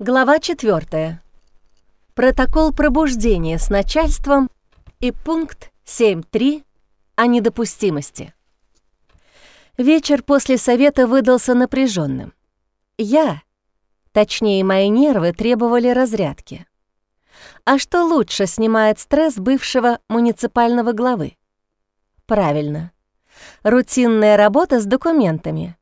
Глава 4. Протокол пробуждения с начальством и пункт 7.3 о недопустимости. Вечер после совета выдался напряженным. Я, точнее мои нервы, требовали разрядки. А что лучше снимает стресс бывшего муниципального главы? Правильно. Рутинная работа с документами.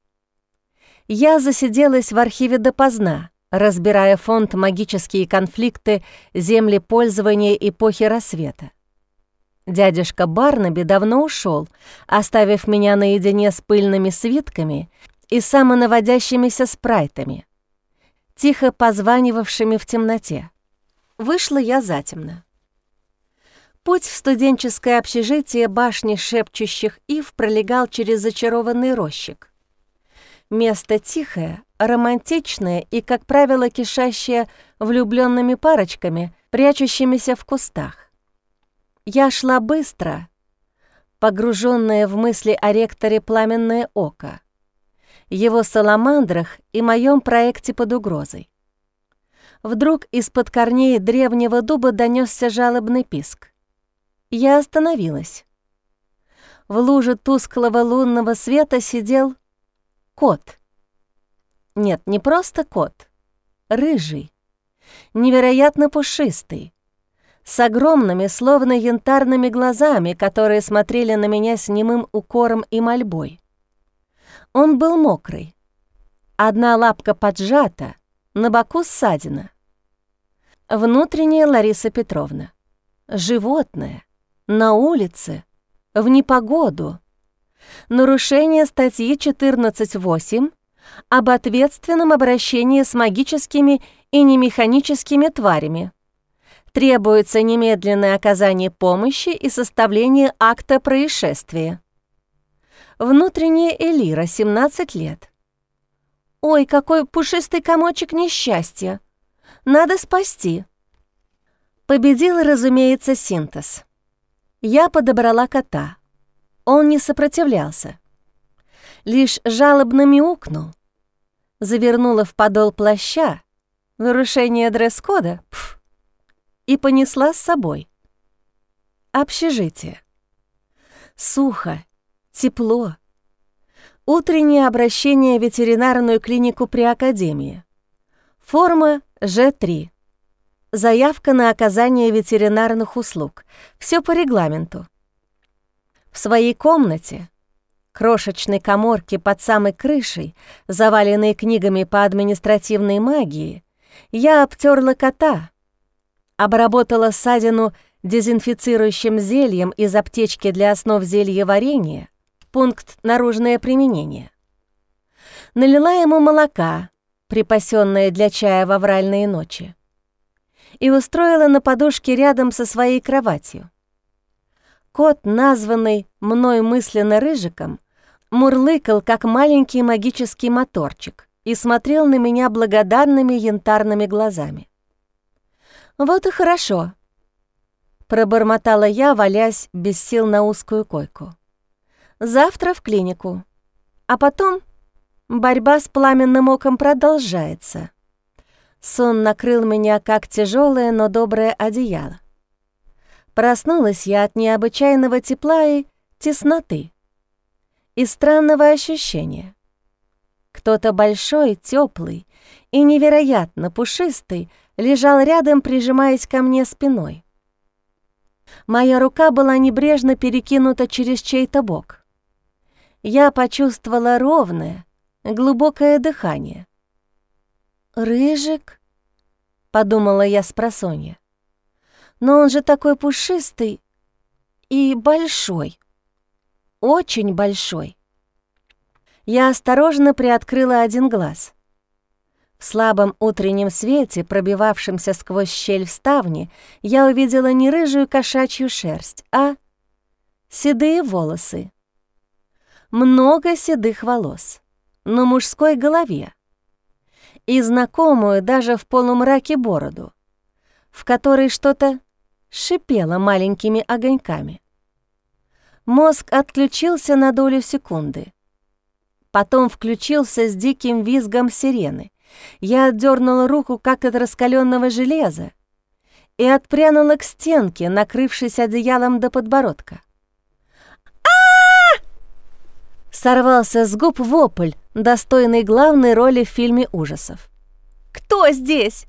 Я засиделась в архиве допоздна, разбирая фонд «Магические конфликты. Землепользования эпохи рассвета». Дядюшка Барнаби давно ушел, оставив меня наедине с пыльными свитками и самонаводящимися спрайтами, тихо позванивавшими в темноте. Вышла я затемно. Путь в студенческое общежитие башни шепчущих ив пролегал через зачарованный рощик. Место тихое, романтичное и, как правило, кишащее влюбленными парочками, прячущимися в кустах. Я шла быстро, погруженная в мысли о ректоре «Пламенное око», его саламандрах и моем проекте под угрозой. Вдруг из-под корней древнего дуба донесся жалобный писк. Я остановилась. В луже тусклого лунного света сидел кот — нет, не просто кот. Рыжий. Невероятно пушистый. С огромными, словно янтарными глазами, которые смотрели на меня с немым укором и мольбой. Он был мокрый. Одна лапка поджата, на боку ссадина. Внутренняя Лариса Петровна. Животное. На улице. В непогоду. Нарушение статьи 14.8 об ответственном обращении с магическими и немеханическими тварями. Требуется немедленное оказание помощи и составление акта происшествия. Внутренняя Элира, 17 лет. «Ой, какой пушистый комочек несчастья! Надо спасти!» Победил, разумеется, синтез. Я подобрала кота. Он не сопротивлялся лишь жалобно мяукнул. Завернула в подол плаща, нарушение дресс-кода, и понесла с собой. Общежитие. Сухо, тепло. Утреннее обращение в ветеринарную клинику при Академии. Форма Ж3. Заявка на оказание ветеринарных услуг. Все по регламенту. В своей комнате крошечной коморке под самой крышей, заваленной книгами по административной магии, я обтерла кота, обработала ссадину дезинфицирующим зельем из аптечки для основ зелья варенья, пункт «Наружное применение». Налила ему молока, припасенное для чая в авральные ночи, и устроила на подушке рядом со своей кроватью. Кот, названный мной мысленно рыжиком, мурлыкал, как маленький магический моторчик, и смотрел на меня благодарными янтарными глазами. «Вот и хорошо», — пробормотала я, валясь без сил на узкую койку. «Завтра в клинику, а потом борьба с пламенным оком продолжается». Сон накрыл меня, как тяжелое, но доброе одеяло. Проснулась я от необычайного тепла и тесноты и странного ощущения. Кто-то большой, теплый и невероятно пушистый лежал рядом, прижимаясь ко мне спиной. Моя рука была небрежно перекинута через чей-то бок. Я почувствовала ровное, глубокое дыхание. «Рыжик?» — подумала я с просонья. «Но он же такой пушистый и большой» очень большой. Я осторожно приоткрыла один глаз. В слабом утреннем свете, пробивавшемся сквозь щель в ставне, я увидела не рыжую кошачью шерсть, а седые волосы. Много седых волос на мужской голове и знакомую даже в полумраке бороду, в которой что-то шипело маленькими огоньками. Мозг отключился на долю секунды. Потом включился с диким визгом сирены, Я отдернула руку, как от раскаленного железа, и отпрянула к стенке, накрывшись одеялом до подбородка. а Сорвался с губ вопль, достойный главной роли в фильме ужасов. «Кто здесь?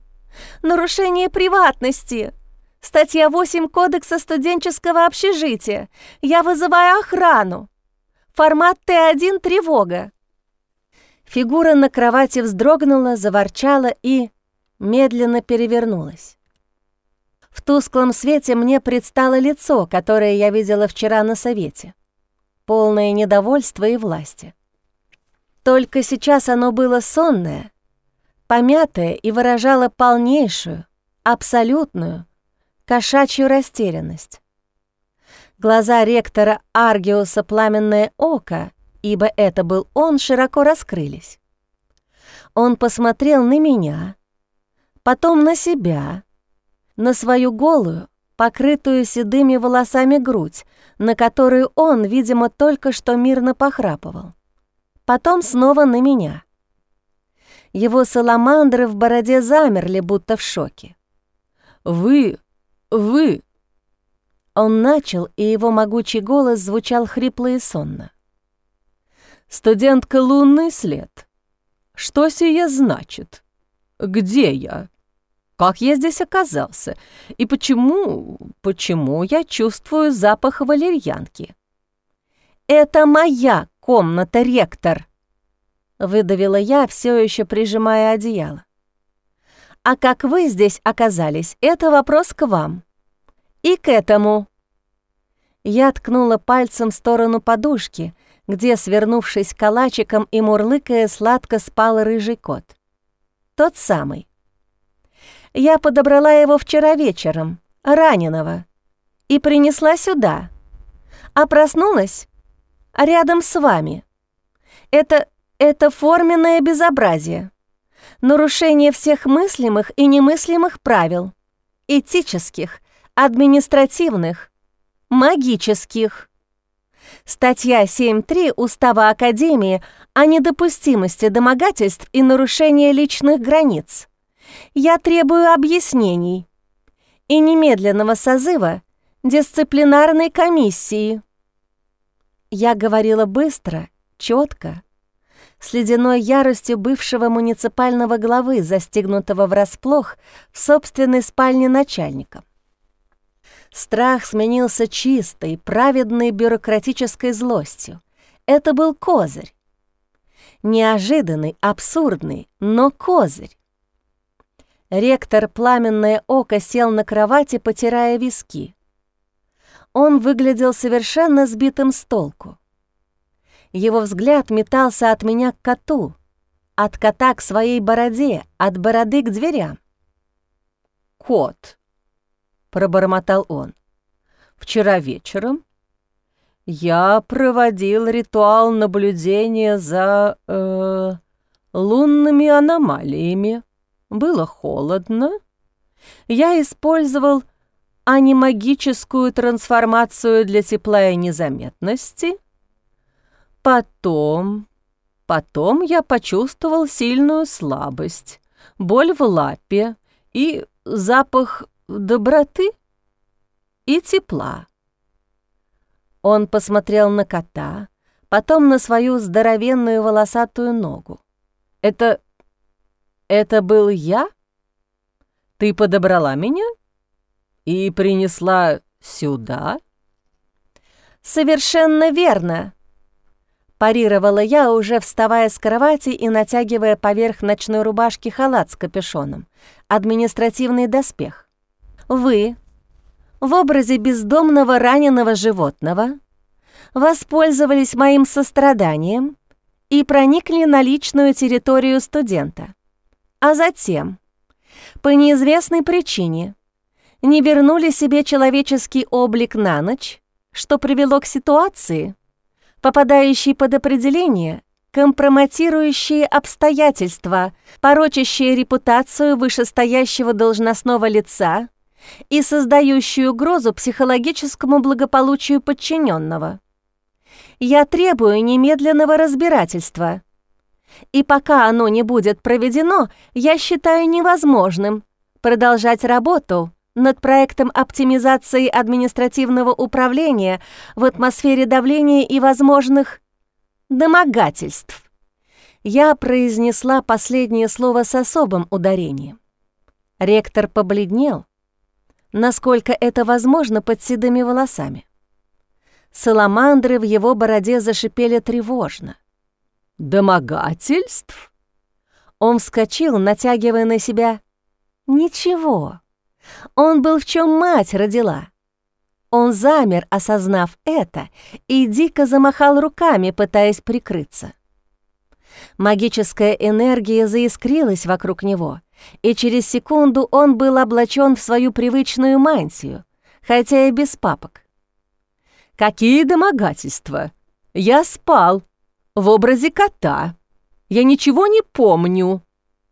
Нарушение приватности!» Статья 8 Кодекса студенческого общежития. Я вызываю охрану. Формат Т1 тревога. Фигура на кровати вздрогнула, заворчала и медленно перевернулась. В тусклом свете мне предстало лицо, которое я видела вчера на совете. Полное недовольство и власти. Только сейчас оно было сонное, помятое и выражало полнейшую, абсолютную, кошачью растерянность. Глаза ректора Аргиуса «Пламенное око», ибо это был он, широко раскрылись. Он посмотрел на меня, потом на себя, на свою голую, покрытую седыми волосами грудь, на которую он, видимо, только что мирно похрапывал. Потом снова на меня. Его саламандры в бороде замерли, будто в шоке. «Вы вы!» Он начал, и его могучий голос звучал хрипло и сонно. «Студентка «Лунный след». Что сие значит? Где я? Как я здесь оказался? И почему, почему я чувствую запах валерьянки?» «Это моя комната, ректор!» — выдавила я, все еще прижимая одеяло. А как вы здесь оказались, это вопрос к вам. И к этому. Я ткнула пальцем в сторону подушки, где, свернувшись калачиком и мурлыкая, сладко спал рыжий кот. Тот самый. Я подобрала его вчера вечером, раненого, и принесла сюда. А проснулась рядом с вами. Это... это форменное безобразие нарушение всех мыслимых и немыслимых правил, этических, административных, магических. Статья 7.3 Устава Академии о недопустимости домогательств и нарушения личных границ. Я требую объяснений и немедленного созыва дисциплинарной комиссии. Я говорила быстро, четко, с ледяной яростью бывшего муниципального главы, застигнутого врасплох в собственной спальне начальника. Страх сменился чистой, праведной бюрократической злостью. Это был козырь. Неожиданный, абсурдный, но козырь. Ректор «Пламенное око» сел на кровати, потирая виски. Он выглядел совершенно сбитым с толку. Его взгляд метался от меня к коту, от кота к своей бороде, от бороды к дверям. «Кот», — пробормотал он, — «вчера вечером я проводил ритуал наблюдения за э, лунными аномалиями. Было холодно. Я использовал анимагическую трансформацию для тепла и незаметности Потом... Потом я почувствовал сильную слабость, боль в лапе и запах доброты и тепла. Он посмотрел на кота, потом на свою здоровенную волосатую ногу. «Это... это был я? Ты подобрала меня и принесла сюда?» «Совершенно верно», Парировала я, уже вставая с кровати и натягивая поверх ночной рубашки халат с капюшоном. Административный доспех. Вы, в образе бездомного раненого животного, воспользовались моим состраданием и проникли на личную территорию студента. А затем, по неизвестной причине, не вернули себе человеческий облик на ночь, что привело к ситуации, попадающий под определение компрометирующие обстоятельства, порочащие репутацию вышестоящего должностного лица и создающие угрозу психологическому благополучию подчиненного. Я требую немедленного разбирательства. И пока оно не будет проведено, я считаю невозможным продолжать работу над проектом оптимизации административного управления в атмосфере давления и возможных домогательств. Я произнесла последнее слово с особым ударением. Ректор побледнел, насколько это возможно под седыми волосами. Саламандры в его бороде зашипели тревожно. «Домогательств?» Он вскочил, натягивая на себя «Ничего». Он был в чем мать родила. Он замер, осознав это, и дико замахал руками, пытаясь прикрыться. Магическая энергия заискрилась вокруг него, и через секунду он был облачен в свою привычную мантию, хотя и без папок. «Какие домогательства! Я спал в образе кота. Я ничего не помню.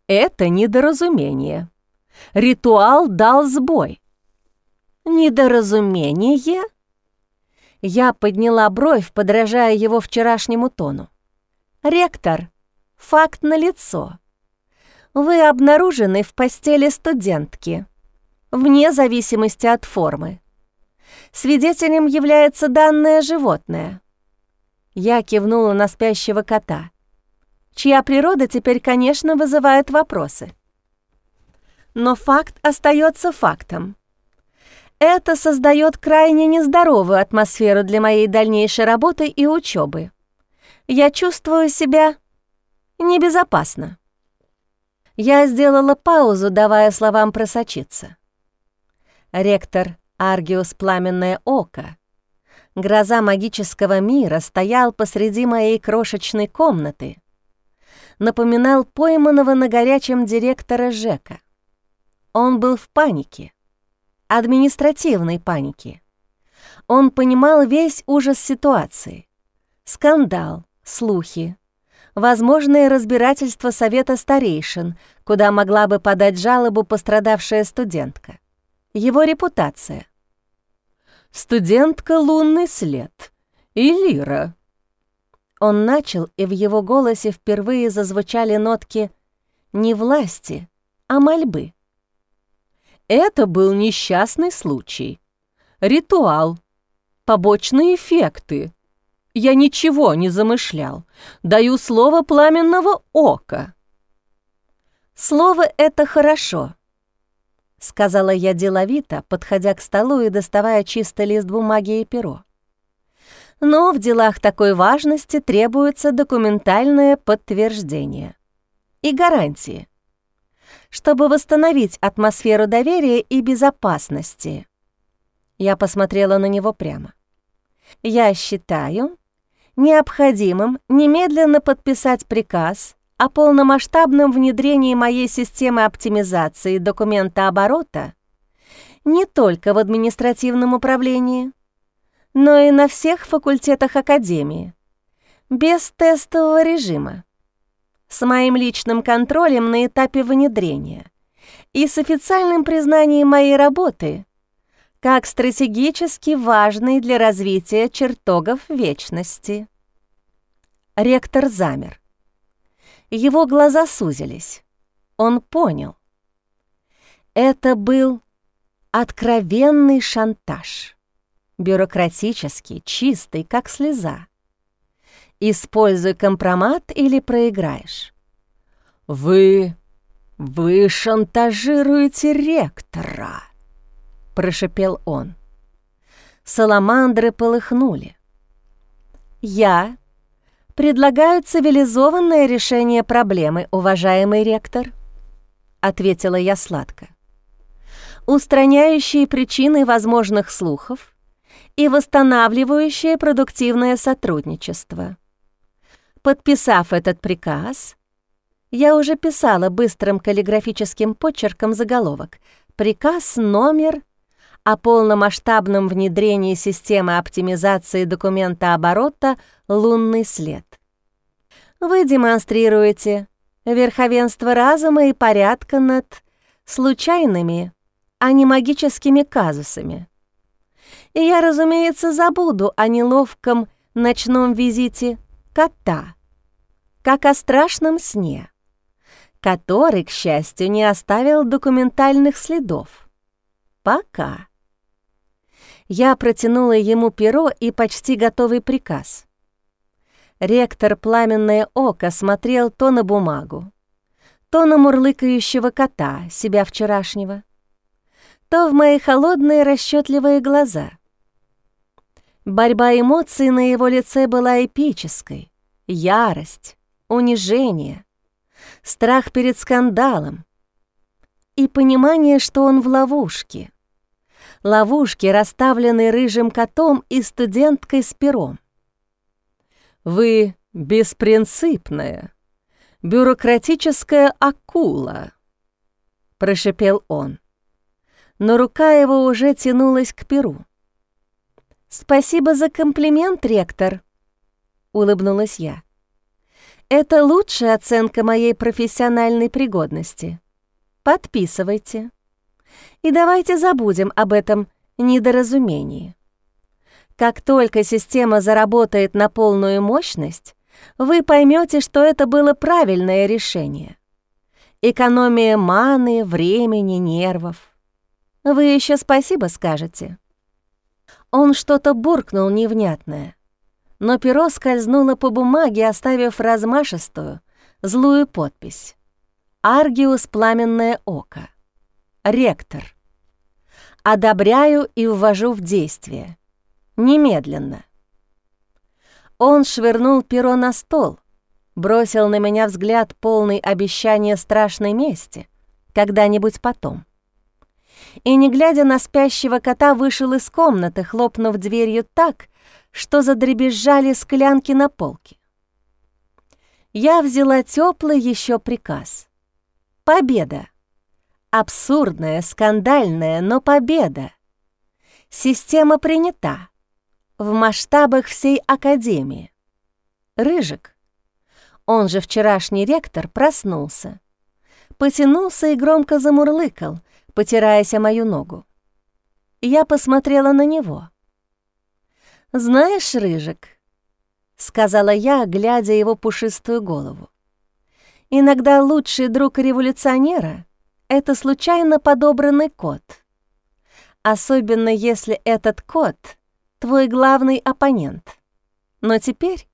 Это недоразумение». Ритуал дал сбой. Недоразумение? Я подняла бровь, подражая его вчерашнему тону. «Ректор, факт налицо. Вы обнаружены в постели студентки, вне зависимости от формы. Свидетелем является данное животное». Я кивнула на спящего кота, чья природа теперь, конечно, вызывает вопросы но факт остается фактом. Это создает крайне нездоровую атмосферу для моей дальнейшей работы и учебы. Я чувствую себя небезопасно. Я сделала паузу, давая словам просочиться. Ректор Аргиус Пламенное Око, гроза магического мира, стоял посреди моей крошечной комнаты, напоминал пойманного на горячем директора Жека. Он был в панике, административной панике. Он понимал весь ужас ситуации. Скандал, слухи, возможное разбирательство совета старейшин, куда могла бы подать жалобу пострадавшая студентка. Его репутация. «Студентка лунный след. И Лира». Он начал, и в его голосе впервые зазвучали нотки не власти, а мольбы. Это был несчастный случай. Ритуал. Побочные эффекты. Я ничего не замышлял. Даю слово пламенного ока. «Слово — это хорошо», — сказала я деловито, подходя к столу и доставая чистый лист бумаги и перо. «Но в делах такой важности требуется документальное подтверждение и гарантии чтобы восстановить атмосферу доверия и безопасности. Я посмотрела на него прямо. Я считаю необходимым немедленно подписать приказ о полномасштабном внедрении моей системы оптимизации документа оборота не только в административном управлении, но и на всех факультетах Академии, без тестового режима с моим личным контролем на этапе внедрения и с официальным признанием моей работы как стратегически важной для развития чертогов вечности. Ректор замер. Его глаза сузились. Он понял. Это был откровенный шантаж. Бюрократический, чистый, как слеза. Используй компромат или проиграешь. «Вы... вы шантажируете ректора», — прошепел он. Саламандры полыхнули. «Я предлагаю цивилизованное решение проблемы, уважаемый ректор», — ответила я сладко. «Устраняющие причины возможных слухов и восстанавливающее продуктивное сотрудничество». Подписав этот приказ, я уже писала быстрым каллиграфическим почерком заголовок «Приказ номер о полномасштабном внедрении системы оптимизации документа оборота «Лунный след». Вы демонстрируете верховенство разума и порядка над случайными, а не магическими казусами. И я, разумеется, забуду о неловком ночном визите кота, как о страшном сне, который, к счастью, не оставил документальных следов. Пока. Я протянула ему перо и почти готовый приказ. Ректор «Пламенное око» смотрел то на бумагу, то на мурлыкающего кота, себя вчерашнего, то в мои холодные расчетливые глаза. Борьба эмоций на его лице была эпической. Ярость, унижение, страх перед скандалом и понимание, что он в ловушке. Ловушке, расставленной рыжим котом и студенткой с пером. «Вы беспринципная», бюрократическая акула», — прошипел он. Но рука его уже тянулась к перу. «Спасибо за комплимент, ректор», — улыбнулась я. «Это лучшая оценка моей профессиональной пригодности. Подписывайте. И давайте забудем об этом недоразумении. Как только система заработает на полную мощность, вы поймете, что это было правильное решение. Экономия маны, времени, нервов. Вы еще спасибо скажете. Он что-то буркнул невнятное, но перо скользнуло по бумаге, оставив размашистую, злую подпись. «Аргиус Пламенное Око. Ректор. Одобряю и ввожу в действие. Немедленно». Он швырнул перо на стол, бросил на меня взгляд полный обещания страшной мести, когда-нибудь потом. И, не глядя на спящего кота, вышел из комнаты, хлопнув дверью так, что задребезжали склянки на полке. Я взяла теплый еще приказ. Победа. Абсурдная, скандальная, но победа. Система принята в масштабах всей Академии. Рыжик, он же вчерашний ректор, проснулся. Потянулся и громко замурлыкал, потираясь о мою ногу. Я посмотрела на него. «Знаешь, Рыжик», — сказала я, глядя его пушистую голову, «иногда лучший друг революционера — это случайно подобранный кот. Особенно если этот кот — твой главный оппонент. Но теперь,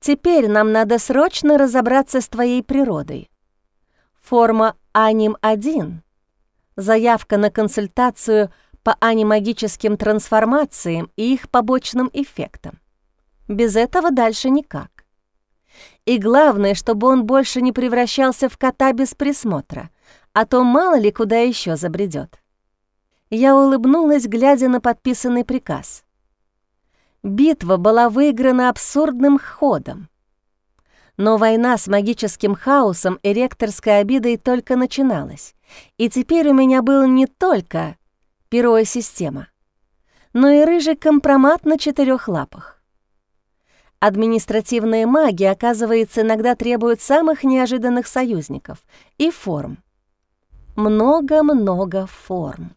теперь нам надо срочно разобраться с твоей природой. Форма Аним-1, заявка на консультацию по анимагическим трансформациям и их побочным эффектам. Без этого дальше никак. И главное, чтобы он больше не превращался в кота без присмотра, а то мало ли куда еще забредет. Я улыбнулась, глядя на подписанный приказ. Битва была выиграна абсурдным ходом. Но война с магическим хаосом и ректорской обидой только начиналась, и теперь у меня был не только перо и система, но и рыжий компромат на четырех лапах. Административные маги, оказывается, иногда требуют самых неожиданных союзников и форм. Много-много форм.